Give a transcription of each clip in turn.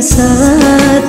می رسد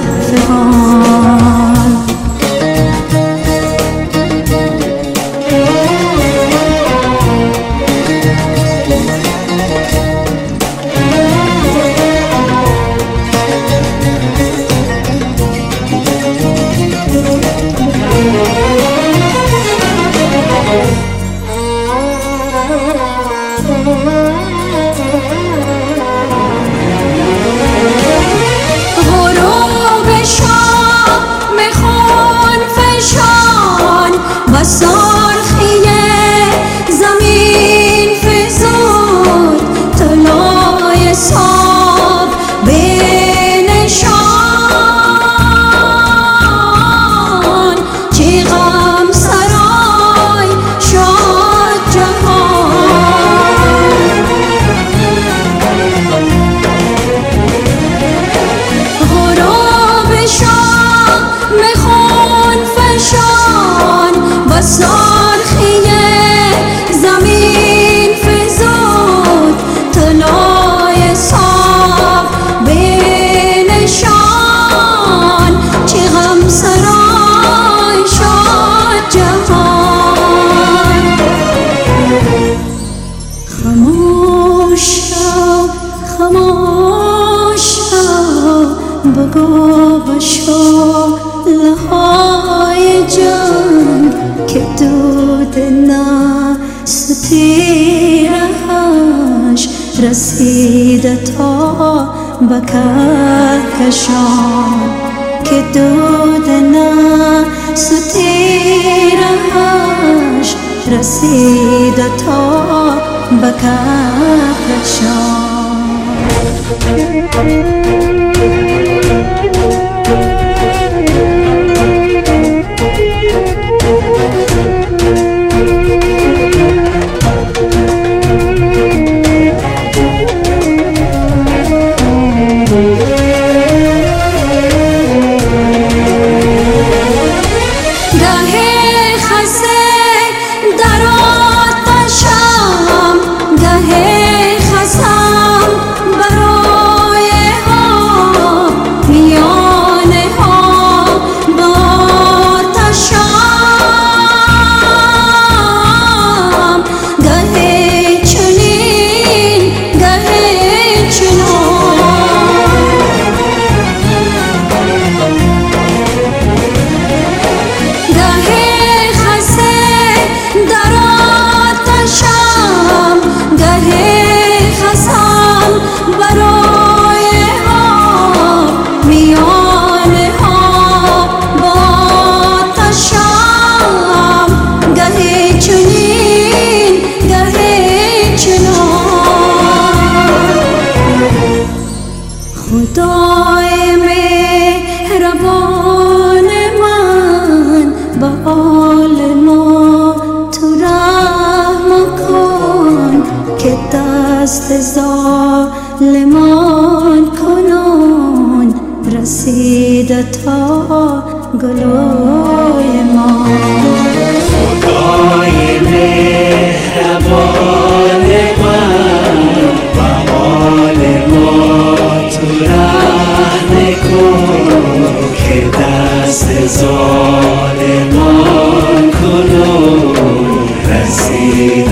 بگو بشو لهای جان که دود ستیرهش رسیده تا به کشان که دود ستیرهش رسیده تا به کشان رسید تا گلوی ما خدای مهربان من با آل ما که دست ظالمان کنو رسید